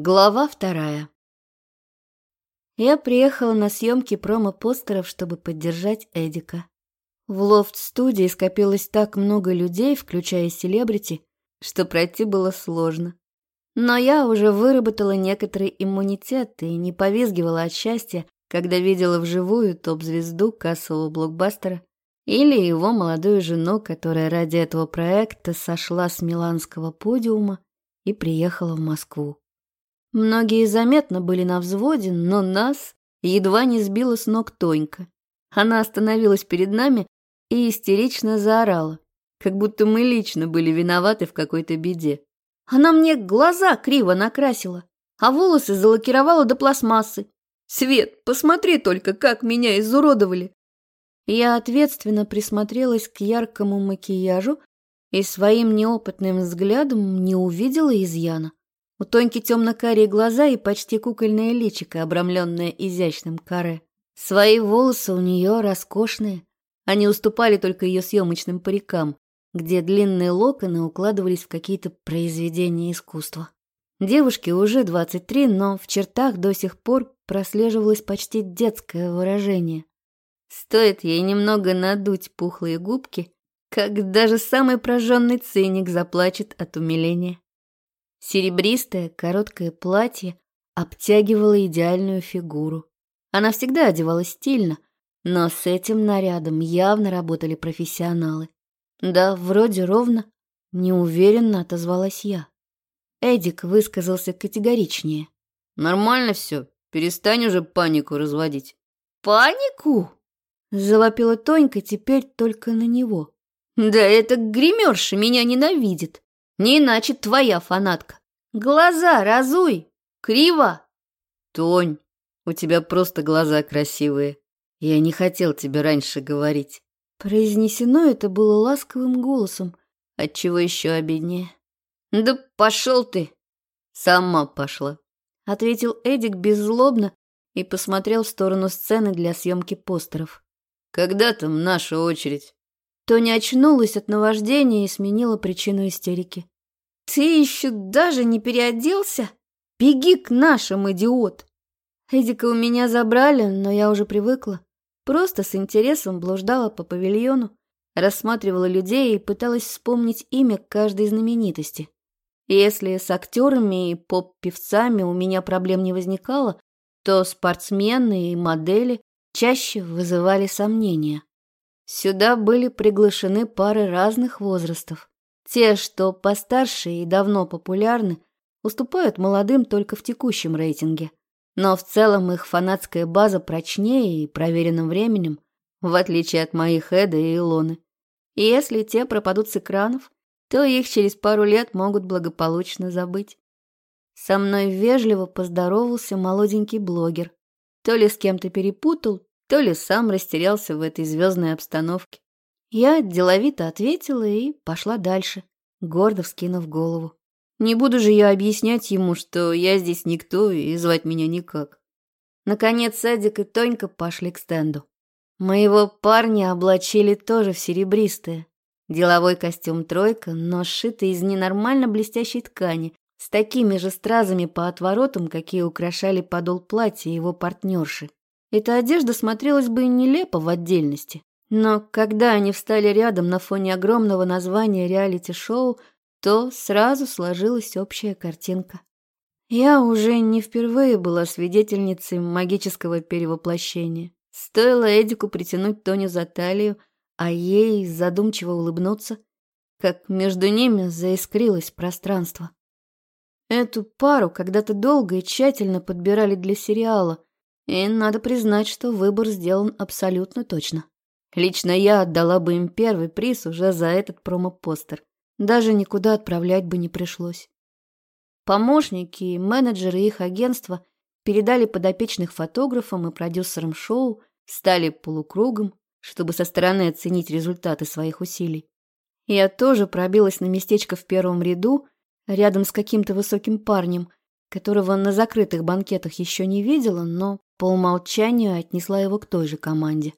Глава вторая. Я приехала на съемки промо-постеров, чтобы поддержать Эдика. В лофт-студии скопилось так много людей, включая селебрити, что пройти было сложно. Но я уже выработала некоторый иммунитет и не повизгивала от счастья, когда видела вживую топ-звезду кассового блокбастера или его молодую жену, которая ради этого проекта сошла с миланского подиума и приехала в Москву. Многие заметно были на взводе, но нас едва не сбила с ног Тонька. Она остановилась перед нами и истерично заорала, как будто мы лично были виноваты в какой-то беде. Она мне глаза криво накрасила, а волосы залакировала до пластмассы. «Свет, посмотри только, как меня изуродовали!» Я ответственно присмотрелась к яркому макияжу и своим неопытным взглядом не увидела изъяна. У тонкие темно-карие глаза и почти кукольное личико, обрамленное изящным каре. Свои волосы у нее роскошные. Они уступали только ее съемочным парикам, где длинные локоны укладывались в какие-то произведения искусства. Девушке уже 23, но в чертах до сих пор прослеживалось почти детское выражение. Стоит ей немного надуть пухлые губки, как даже самый прожженный циник заплачет от умиления. Серебристое короткое платье обтягивало идеальную фигуру. Она всегда одевалась стильно, но с этим нарядом явно работали профессионалы. Да, вроде ровно, неуверенно отозвалась я. Эдик высказался категоричнее. Нормально все, перестань уже панику разводить. Панику? Завопила Тонька теперь только на него. Да эта гримерша меня ненавидит. Не иначе твоя фанатка. Глаза разуй! Криво!» «Тонь, у тебя просто глаза красивые. Я не хотел тебе раньше говорить». Произнесено это было ласковым голосом, отчего еще обиднее. «Да пошел ты!» «Сама пошла», — ответил Эдик беззлобно и посмотрел в сторону сцены для съемки постеров. «Когда там наша очередь?» Тоня очнулась от наваждения и сменила причину истерики. «Ты еще даже не переоделся? Беги к нашим, идиот!» Эдика у меня забрали, но я уже привыкла. Просто с интересом блуждала по павильону, рассматривала людей и пыталась вспомнить имя каждой знаменитости. Если с актерами и поп-певцами у меня проблем не возникало, то спортсмены и модели чаще вызывали сомнения. Сюда были приглашены пары разных возрастов. Те, что постарше и давно популярны, уступают молодым только в текущем рейтинге. Но в целом их фанатская база прочнее и проверена временем, в отличие от моих Эда и Илоны. И если те пропадут с экранов, то их через пару лет могут благополучно забыть. Со мной вежливо поздоровался молоденький блогер. То ли с кем-то перепутал, то ли сам растерялся в этой звездной обстановке. Я деловито ответила и пошла дальше, гордо вскинув голову. Не буду же я объяснять ему, что я здесь никто и звать меня никак. Наконец Садик и Тонька пошли к стенду. Моего парня облачили тоже в серебристое. Деловой костюм «тройка», но сшитый из ненормально блестящей ткани, с такими же стразами по отворотам, какие украшали подол платья его партнерши. Эта одежда смотрелась бы нелепо в отдельности. Но когда они встали рядом на фоне огромного названия реалити-шоу, то сразу сложилась общая картинка. Я уже не впервые была свидетельницей магического перевоплощения. Стоило Эдику притянуть Тони за талию, а ей задумчиво улыбнуться, как между ними заискрилось пространство. Эту пару когда-то долго и тщательно подбирали для сериала, и надо признать, что выбор сделан абсолютно точно. Лично я отдала бы им первый приз уже за этот промо-постер. Даже никуда отправлять бы не пришлось. Помощники и менеджеры их агентства передали подопечных фотографам и продюсерам шоу, стали полукругом, чтобы со стороны оценить результаты своих усилий. Я тоже пробилась на местечко в первом ряду, рядом с каким-то высоким парнем, которого на закрытых банкетах еще не видела, но по умолчанию отнесла его к той же команде.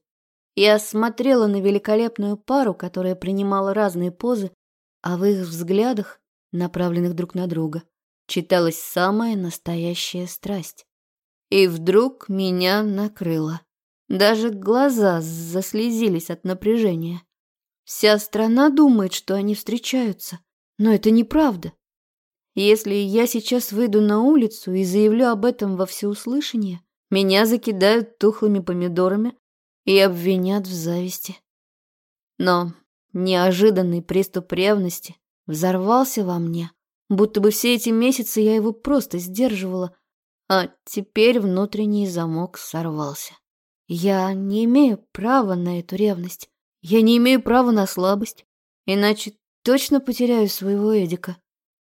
Я смотрела на великолепную пару, которая принимала разные позы, а в их взглядах, направленных друг на друга, читалась самая настоящая страсть. И вдруг меня накрыло. Даже глаза заслезились от напряжения. Вся страна думает, что они встречаются, но это неправда. Если я сейчас выйду на улицу и заявлю об этом во всеуслышание, меня закидают тухлыми помидорами и обвинят в зависти. Но неожиданный приступ ревности взорвался во мне, будто бы все эти месяцы я его просто сдерживала, а теперь внутренний замок сорвался. Я не имею права на эту ревность. Я не имею права на слабость, иначе точно потеряю своего Эдика.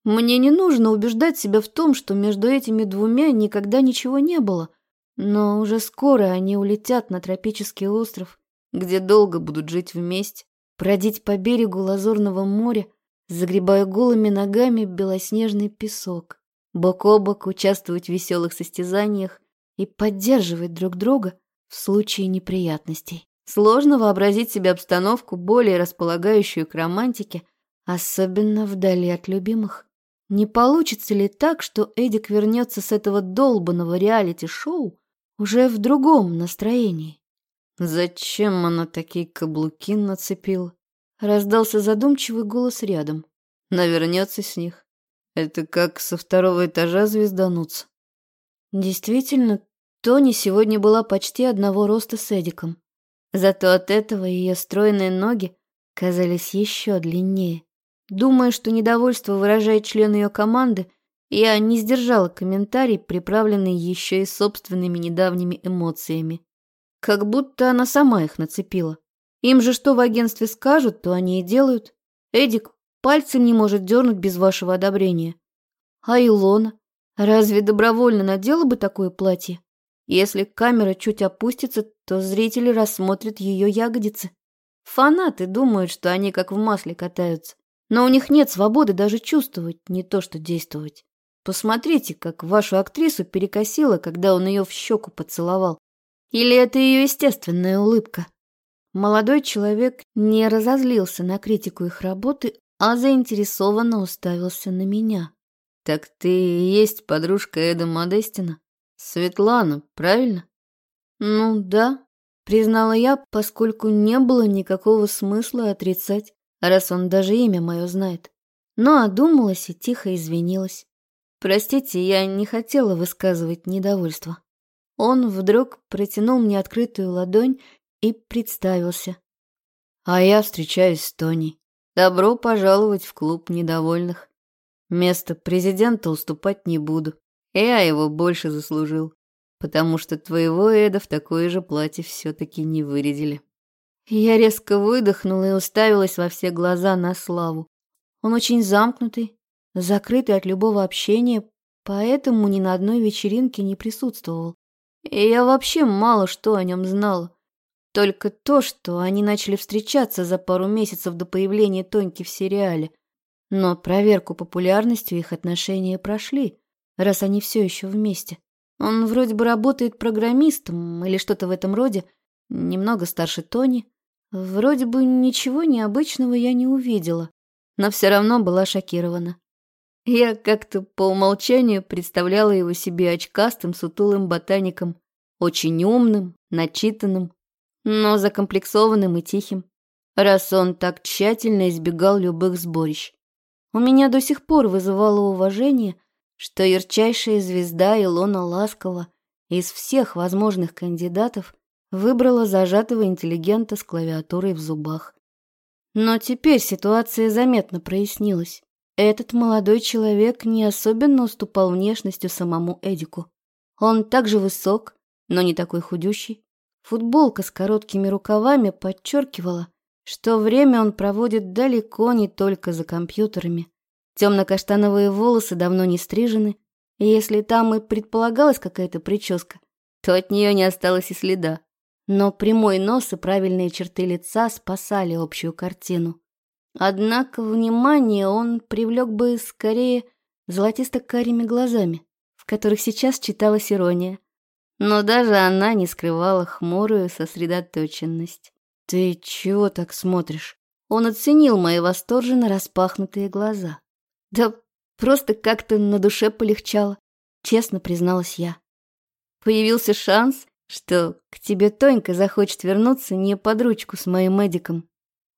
Мне не нужно убеждать себя в том, что между этими двумя никогда ничего не было — но уже скоро они улетят на тропический остров, где долго будут жить вместе, бродить по берегу Лазурного моря, загребая голыми ногами белоснежный песок, бок о бок участвовать в веселых состязаниях и поддерживать друг друга в случае неприятностей. Сложно вообразить себе обстановку, более располагающую к романтике, особенно вдали от любимых. Не получится ли так, что Эдик вернется с этого долбанного реалити-шоу уже в другом настроении. «Зачем она такие каблуки нацепила?» Раздался задумчивый голос рядом. «Навернется с них. Это как со второго этажа звездануться». Действительно, Тони сегодня была почти одного роста с Эдиком. Зато от этого ее стройные ноги казались еще длиннее. Думая, что недовольство выражает член ее команды, я не сдержала комментарий, приправленный еще и собственными недавними эмоциями. Как будто она сама их нацепила. Им же что в агентстве скажут, то они и делают. Эдик пальцем не может дернуть без вашего одобрения. А Илона? Разве добровольно надела бы такое платье? Если камера чуть опустится, то зрители рассмотрят ее ягодицы. Фанаты думают, что они как в масле катаются. Но у них нет свободы даже чувствовать, не то что действовать. Посмотрите, как вашу актрису перекосило, когда он ее в щеку поцеловал. Или это ее естественная улыбка? Молодой человек не разозлился на критику их работы, а заинтересованно уставился на меня. «Так ты и есть подружка Эда Модестина? Светлана, правильно?» «Ну да», — признала я, поскольку не было никакого смысла отрицать, раз он даже имя мое знает. Но одумалась и тихо извинилась. «Простите, я не хотела высказывать недовольство». Он вдруг протянул мне открытую ладонь и представился. «А я встречаюсь с Тони. Добро пожаловать в клуб недовольных. Место президента уступать не буду. Я его больше заслужил, потому что твоего Эда в такое же платье все-таки не вырядили». Я резко выдохнула и уставилась во все глаза на Славу. Он очень замкнутый, закрытый от любого общения, поэтому ни на одной вечеринке не присутствовал. И я вообще мало что о нем знал, Только то, что они начали встречаться за пару месяцев до появления Тоньки в сериале. Но проверку популярностью их отношения прошли, раз они все еще вместе. Он вроде бы работает программистом или что-то в этом роде, немного старше Тони. Вроде бы ничего необычного я не увидела, но все равно была шокирована. Я как-то по умолчанию представляла его себе очкастым, сутулым ботаником, очень умным, начитанным, но закомплексованным и тихим, раз он так тщательно избегал любых сборищ. У меня до сих пор вызывало уважение, что ярчайшая звезда Илона Ласкова из всех возможных кандидатов выбрала зажатого интеллигента с клавиатурой в зубах. Но теперь ситуация заметно прояснилась. Этот молодой человек не особенно уступал внешностью самому Эдику. Он также высок, но не такой худющий. Футболка с короткими рукавами подчеркивала, что время он проводит далеко не только за компьютерами. Темно-каштановые волосы давно не стрижены, и если там и предполагалась какая-то прическа, то от нее не осталось и следа. Но прямой нос и правильные черты лица спасали общую картину. Однако внимание он привлек бы скорее золотисто-карими глазами, в которых сейчас читалась ирония. Но даже она не скрывала хмурую сосредоточенность. «Ты чего так смотришь?» Он оценил мои восторженно распахнутые глаза. «Да просто как-то на душе полегчало», — честно призналась я. «Появился шанс, что к тебе Тонька захочет вернуться не под ручку с моим медиком».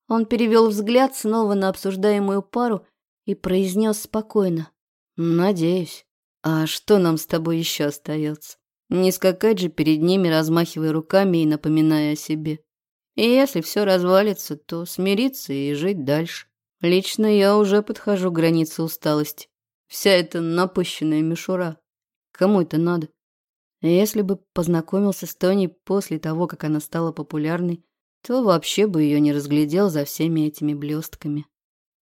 Он перевел взгляд снова на обсуждаемую пару и произнес спокойно. «Надеюсь. А что нам с тобой еще остается? Не скакать же перед ними, размахивая руками и напоминая о себе. И если все развалится, то смириться и жить дальше. Лично я уже подхожу к границе усталости. Вся эта напыщенная мишура. Кому это надо? Если бы познакомился с Тони после того, как она стала популярной, то вообще бы ее не разглядел за всеми этими блестками.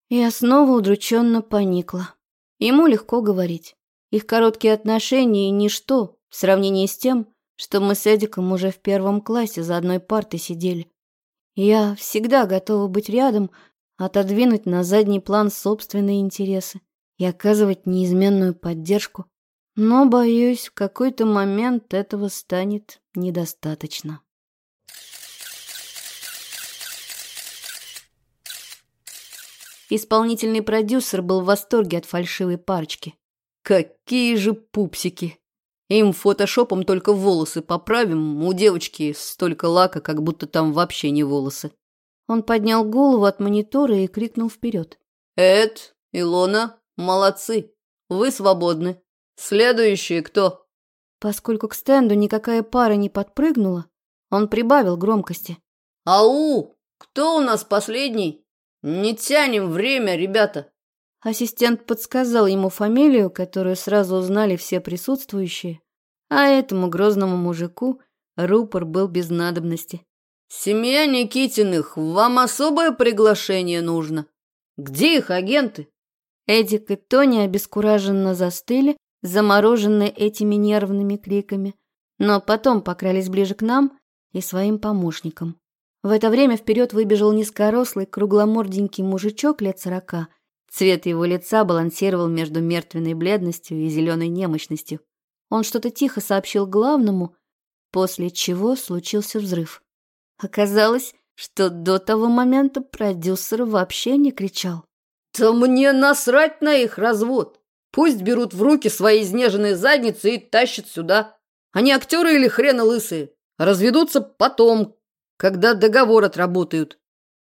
Я снова удрученно поникла. Ему легко говорить. Их короткие отношения – ничто в сравнении с тем, что мы с Эдиком уже в первом классе за одной партой сидели. Я всегда готова быть рядом, отодвинуть на задний план собственные интересы и оказывать неизменную поддержку. Но, боюсь, в какой-то момент этого станет недостаточно. Исполнительный продюсер был в восторге от фальшивой парочки. Какие же пупсики! Им фотошопом только волосы поправим, у девочки столько лака, как будто там вообще не волосы. Он поднял голову от монитора и крикнул вперед. «Эд, Илона, молодцы! Вы свободны! Следующие кто?» Поскольку к стенду никакая пара не подпрыгнула, он прибавил громкости. «Ау! Кто у нас последний?» Не тянем время, ребята. Ассистент подсказал ему фамилию, которую сразу узнали все присутствующие, а этому грозному мужику рупор был без надобности. «Семья Никитиных, вам особое приглашение нужно. Где их агенты?» Эдик и Тони обескураженно застыли, замороженные этими нервными криками, но потом покрались ближе к нам и своим помощникам. В это время вперед выбежал низкорослый, кругломорденький мужичок лет сорока. Цвет его лица балансировал между мертвенной бледностью и зеленой немощностью. Он что-то тихо сообщил главному, после чего случился взрыв. Оказалось, что до того момента продюсер вообще не кричал. «Да мне насрать на их развод! Пусть берут в руки свои изнеженные задницы и тащат сюда! Они актеры или хрена лысые? Разведутся потом, когда договор отработают».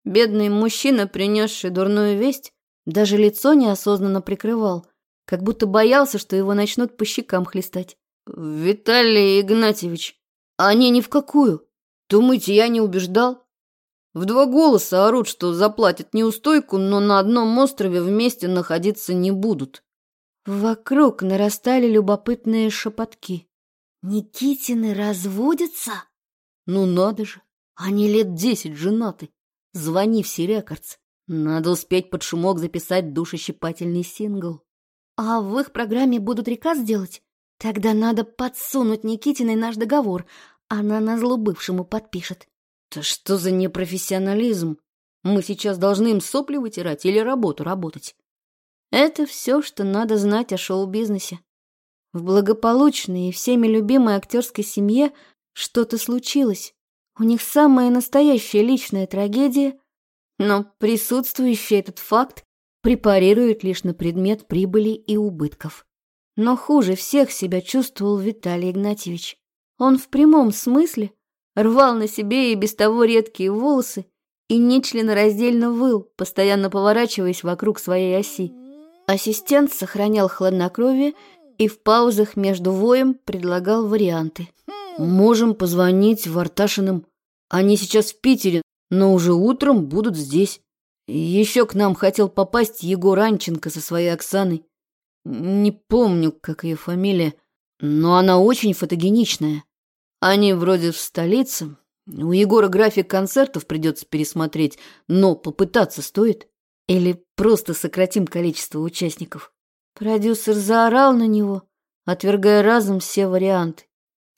Бедный мужчина, принесший дурную весть, даже лицо неосознанно прикрывал, как будто боялся, что его начнут по щекам хлестать. «Виталий Игнатьевич, а они ни в какую. Думаете, я не убеждал?» В два голоса орут, что заплатят неустойку, но на одном острове вместе находиться не будут. Вокруг нарастали любопытные шепотки. «Никитины разводятся?» «Ну надо же! Они лет десять женаты. Звони в рекордс. Надо успеть под шумок записать душещипательный сингл. А в их программе будут реказ делать? Тогда надо подсунуть Никитиной наш договор. Она на зло бывшему подпишет. Да что за непрофессионализм? Мы сейчас должны им сопли вытирать или работу работать. Это все, что надо знать о шоу-бизнесе. В благополучной и всеми любимой актерской семье что-то случилось. У них самая настоящая личная трагедия, но присутствующий этот факт препарирует лишь на предмет прибыли и убытков. Но хуже всех себя чувствовал Виталий Игнатьевич. Он в прямом смысле рвал на себе и без того редкие волосы и нечленораздельно выл, постоянно поворачиваясь вокруг своей оси. Ассистент сохранял хладнокровие и в паузах между воем предлагал варианты. «Можем позвонить Варташиным они сейчас в Питере, но уже утром будут здесь. Еще к нам хотел попасть Егор Анченко со своей Оксаной. Не помню, как ее фамилия, но она очень фотогеничная. Они вроде в столице. У Егора график концертов придется пересмотреть, но попытаться стоит. Или просто сократим количество участников. Продюсер заорал на него, отвергая разом все варианты.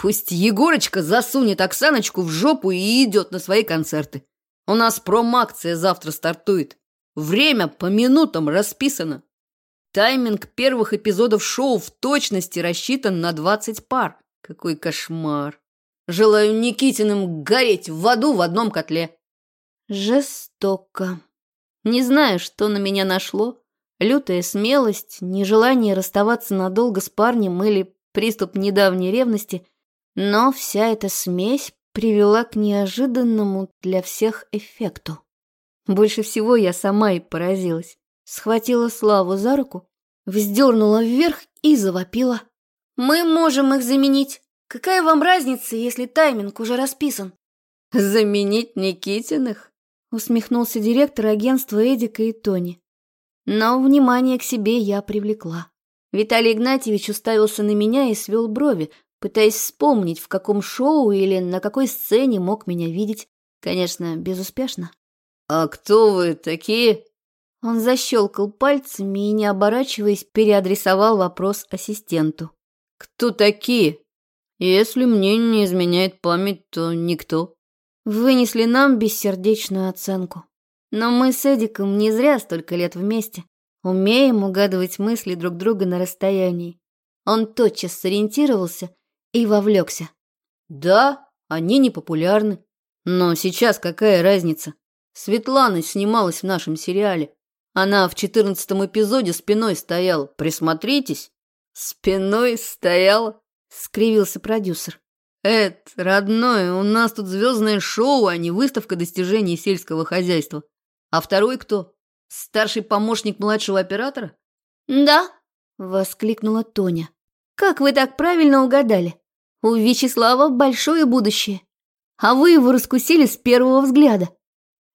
Пусть Егорочка засунет Оксаночку в жопу и идет на свои концерты. У нас промакция завтра стартует. Время по минутам расписано. Тайминг первых эпизодов шоу в точности рассчитан на 20 пар. Какой кошмар. Желаю Никитиным гореть в аду в одном котле. Жестоко. Не знаю, что на меня нашло. Лютая смелость, нежелание расставаться надолго с парнем или приступ недавней ревности – но вся эта смесь привела к неожиданному для всех эффекту. Больше всего я сама и поразилась. Схватила Славу за руку, вздернула вверх и завопила. «Мы можем их заменить. Какая вам разница, если тайминг уже расписан?» «Заменить Никитиных?» усмехнулся директор агентства Эдика и Тони. Но внимание к себе я привлекла. Виталий Игнатьевич уставился на меня и свел брови, пытаясь вспомнить, в каком шоу или на какой сцене мог меня видеть. Конечно, безуспешно. «А кто вы такие?» Он защелкал пальцами и, не оборачиваясь, переадресовал вопрос ассистенту. «Кто такие?» «Если мне не изменяет память, то никто». Вынесли нам бессердечную оценку. Но мы с Эдиком не зря столько лет вместе. Умеем угадывать мысли друг друга на расстоянии. Он тотчас сориентировался и вовлекся. Да, они не популярны. Но сейчас какая разница? Светлана снималась в нашем сериале. Она в четырнадцатом эпизоде спиной стояла. Присмотритесь. Спиной стояла? Скривился продюсер. Эд, родной, у нас тут звездное шоу, а не выставка достижений сельского хозяйства. А второй кто? Старший помощник младшего оператора? Да, воскликнула Тоня. Как вы так правильно угадали? У Вячеслава большое будущее, а вы его раскусили с первого взгляда».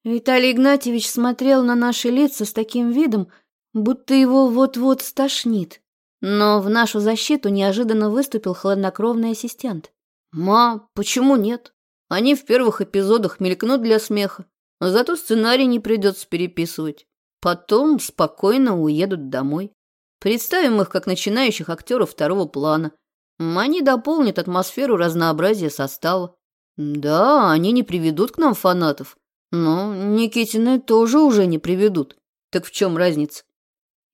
Виталий Игнатьевич смотрел на наши лица с таким видом, будто его вот-вот стошнит. Но в нашу защиту неожиданно выступил хладнокровный ассистент. «Ма, почему нет? Они в первых эпизодах мелькнут для смеха, но зато сценарий не придется переписывать. Потом спокойно уедут домой. Представим их как начинающих актеров второго плана – они дополнят атмосферу разнообразия состава. Да, они не приведут к нам фанатов. Но Никитины тоже уже не приведут. Так в чем разница?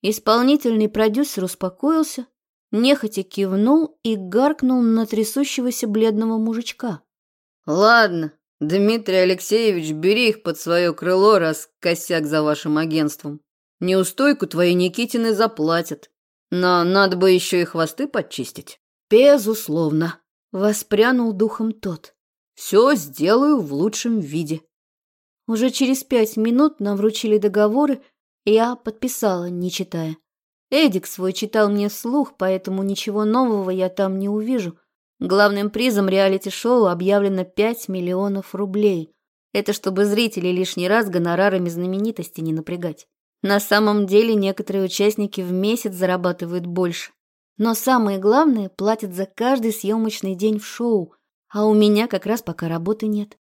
Исполнительный продюсер успокоился, нехотя кивнул и гаркнул на трясущегося бледного мужичка. «Ладно, Дмитрий Алексеевич, бери их под свое крыло, раз косяк за вашим агентством. Неустойку твои Никитины заплатят, но надо бы еще и хвосты подчистить». «Безусловно», — воспрянул духом тот. «Все сделаю в лучшем виде». Уже через пять минут нам вручили договоры, я подписала, не читая. Эдик свой читал мне вслух, поэтому ничего нового я там не увижу. Главным призом реалити-шоу объявлено пять миллионов рублей. Это чтобы зрителей лишний раз гонорарами знаменитости не напрягать. На самом деле некоторые участники в месяц зарабатывают больше. Но самое главное, платят за каждый съемочный день в шоу, а у меня как раз пока работы нет.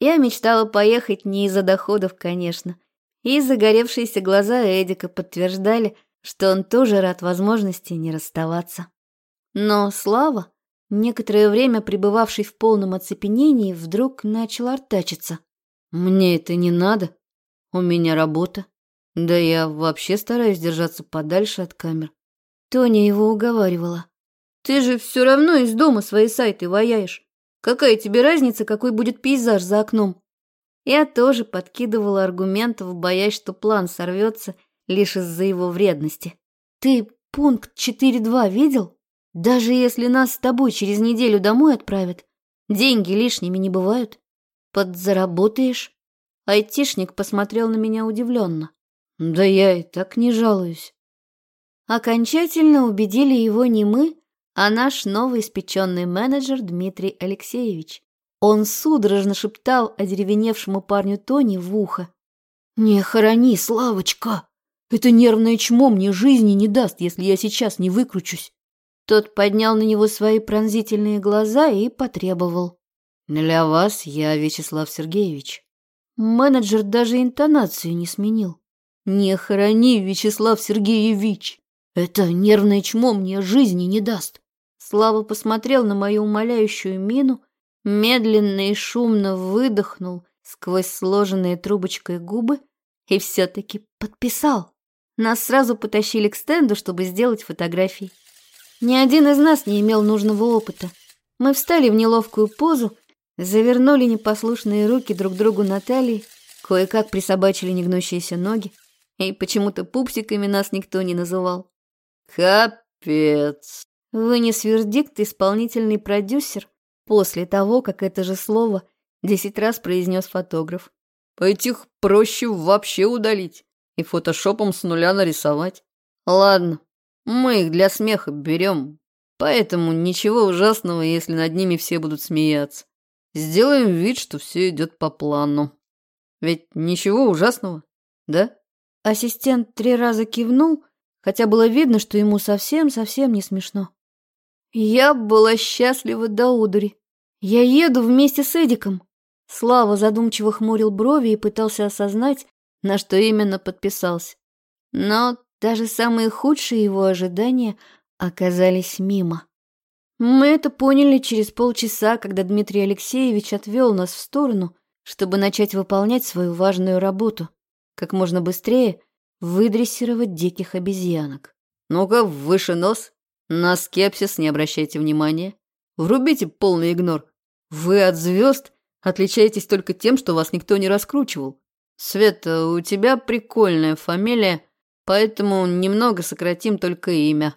Я мечтала поехать не из-за доходов, конечно. И загоревшиеся глаза Эдика подтверждали, что он тоже рад возможности не расставаться. Но Слава, некоторое время пребывавший в полном оцепенении, вдруг начал артачиться. «Мне это не надо. У меня работа. Да я вообще стараюсь держаться подальше от камер. Тоня его уговаривала. «Ты же все равно из дома свои сайты ваяешь. Какая тебе разница, какой будет пейзаж за окном?» Я тоже подкидывала аргументов, боясь, что план сорвется лишь из-за его вредности. «Ты пункт 4.2 видел? Даже если нас с тобой через неделю домой отправят, деньги лишними не бывают. Подзаработаешь?» Айтишник посмотрел на меня удивленно. «Да я и так не жалуюсь. Окончательно убедили его не мы, а наш новый испеченный менеджер Дмитрий Алексеевич. Он судорожно шептал одеревеневшему парню Тони в ухо. «Не хорони, Славочка! Это нервное чмо мне жизни не даст, если я сейчас не выкручусь!» Тот поднял на него свои пронзительные глаза и потребовал. «Для вас я Вячеслав Сергеевич». Менеджер даже интонацию не сменил. «Не хорони, Вячеслав Сергеевич!» Это нервное чмо мне жизни не даст. Слава посмотрел на мою умоляющую мину, медленно и шумно выдохнул сквозь сложенные трубочкой губы и все-таки подписал. Нас сразу потащили к стенду, чтобы сделать фотографии. Ни один из нас не имел нужного опыта. Мы встали в неловкую позу, завернули непослушные руки друг другу на талии, кое-как присобачили негнущиеся ноги, и почему-то пупсиками нас никто не называл. «Капец!» — вынес вердикт исполнительный продюсер после того, как это же слово десять раз произнес фотограф. «Этих проще вообще удалить и фотошопом с нуля нарисовать. Ладно, мы их для смеха берем, поэтому ничего ужасного, если над ними все будут смеяться. Сделаем вид, что все идет по плану. Ведь ничего ужасного, да?» Ассистент три раза кивнул, хотя было видно, что ему совсем-совсем не смешно. Я была счастлива до удури. Я еду вместе с Эдиком. Слава задумчиво хмурил брови и пытался осознать, на что именно подписался. Но даже самые худшие его ожидания оказались мимо. Мы это поняли через полчаса, когда Дмитрий Алексеевич отвел нас в сторону, чтобы начать выполнять свою важную работу. Как можно быстрее – выдрессировать диких обезьянок. Ну-ка, выше нос. На скепсис не обращайте внимания. Врубите полный игнор. Вы от звезд отличаетесь только тем, что вас никто не раскручивал. Света, у тебя прикольная фамилия, поэтому немного сократим только имя.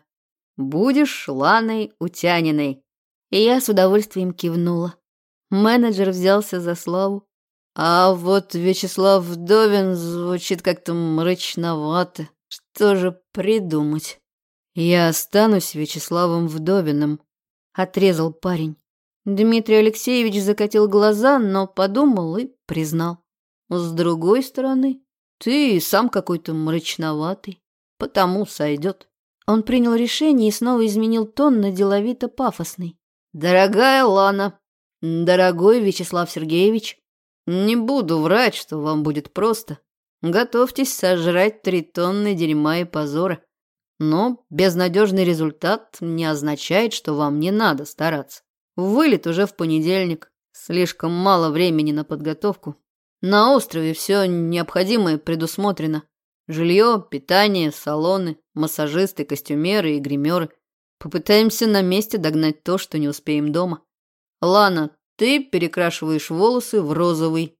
Будешь Ланой Утяниной. И я с удовольствием кивнула. Менеджер взялся за славу, а вот Вячеслав Довин звучит как-то мрачновато. Что же придумать? Я останусь Вячеславом Вдовиным, отрезал парень. Дмитрий Алексеевич закатил глаза, но подумал и признал. С другой стороны, ты сам какой-то мрачноватый, потому сойдет. Он принял решение и снова изменил тон на деловито-пафосный. «Дорогая Лана! Дорогой Вячеслав Сергеевич! Не буду врать, что вам будет просто. Готовьтесь сожрать три тонны дерьма и позора. Но безнадежный результат не означает, что вам не надо стараться. Вылет уже в понедельник. Слишком мало времени на подготовку. На острове все необходимое предусмотрено. Жилье, питание, салоны, массажисты, костюмеры и гримеры. Попытаемся на месте догнать то, что не успеем дома. Лана, ты перекрашиваешь волосы в розовый.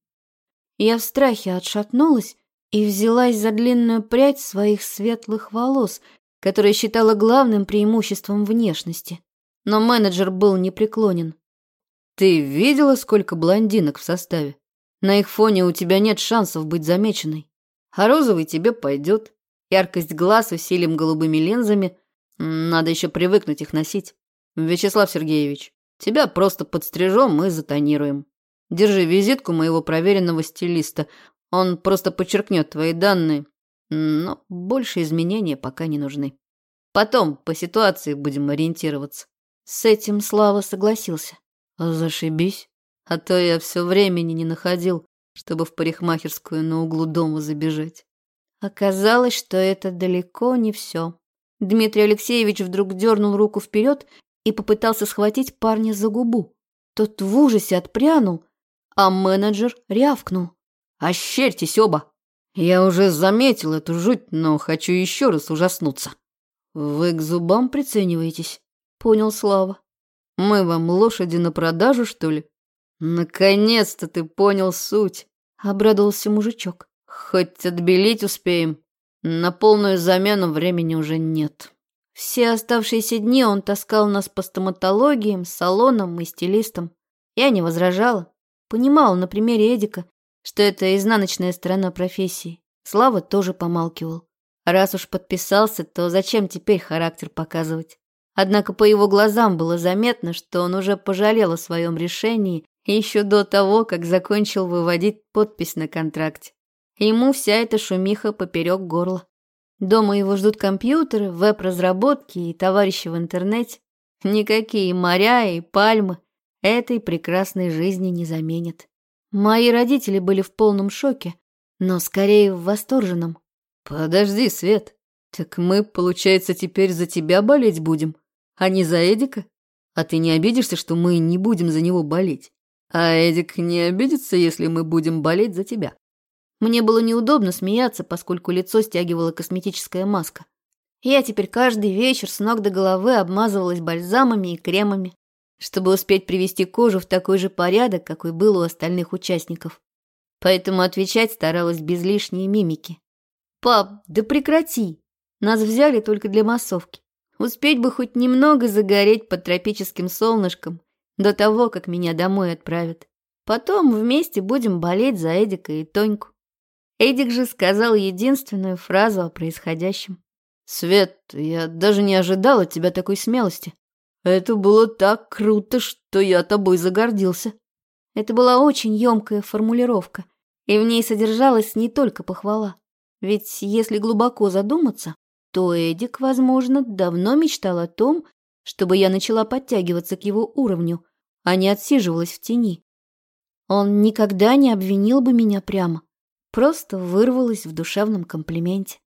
Я в страхе отшатнулась и взялась за длинную прядь своих светлых волос, которая считала главным преимуществом внешности. Но менеджер был непреклонен. Ты видела, сколько блондинок в составе? На их фоне у тебя нет шансов быть замеченной. А розовый тебе пойдет. Яркость глаз усилим голубыми линзами. Надо еще привыкнуть их носить. Вячеслав Сергеевич, Тебя просто подстрижем и затонируем. Держи визитку моего проверенного стилиста. Он просто подчеркнет твои данные. Но больше изменения пока не нужны. Потом по ситуации будем ориентироваться. С этим Слава согласился. Зашибись. А то я все времени не находил, чтобы в парикмахерскую на углу дома забежать. Оказалось, что это далеко не все. Дмитрий Алексеевич вдруг дернул руку вперед и попытался схватить парня за губу. Тот в ужасе отпрянул, а менеджер рявкнул. «А «Ощерьтесь оба! Я уже заметил эту жуть, но хочу еще раз ужаснуться». «Вы к зубам прицениваетесь», — понял Слава. «Мы вам лошади на продажу, что ли?» «Наконец-то ты понял суть», — обрадовался мужичок. «Хоть отбелить успеем. На полную замену времени уже нет». Все оставшиеся дни он таскал нас по стоматологиям, салонам и стилистам. Я не возражала. Понимала на примере Эдика, что это изнаночная сторона профессии. Слава тоже помалкивал. Раз уж подписался, то зачем теперь характер показывать? Однако по его глазам было заметно, что он уже пожалел о своем решении еще до того, как закончил выводить подпись на контракте. Ему вся эта шумиха поперек горла. Дома его ждут компьютер, веб-разработки и товарищи в интернете. Никакие моря и пальмы этой прекрасной жизни не заменят. Мои родители были в полном шоке, но скорее в восторженном. «Подожди, Свет, так мы, получается, теперь за тебя болеть будем, а не за Эдика? А ты не обидишься, что мы не будем за него болеть? А Эдик не обидится, если мы будем болеть за тебя?» Мне было неудобно смеяться, поскольку лицо стягивала косметическая маска. Я теперь каждый вечер с ног до головы обмазывалась бальзамами и кремами, чтобы успеть привести кожу в такой же порядок, какой был у остальных участников. Поэтому отвечать старалась без лишней мимики. «Пап, да прекрати! Нас взяли только для массовки. Успеть бы хоть немного загореть под тропическим солнышком до того, как меня домой отправят. Потом вместе будем болеть за Эдика и Тоньку». Эдик же сказал единственную фразу о происходящем. «Свет, я даже не ожидал от тебя такой смелости. Это было так круто, что я тобой загордился». Это была очень емкая формулировка, и в ней содержалась не только похвала. Ведь если глубоко задуматься, то Эдик, возможно, давно мечтал о том, чтобы я начала подтягиваться к его уровню, а не отсиживалась в тени. Он никогда не обвинил бы меня прямо. Просто вырвалась в душевном комплименте.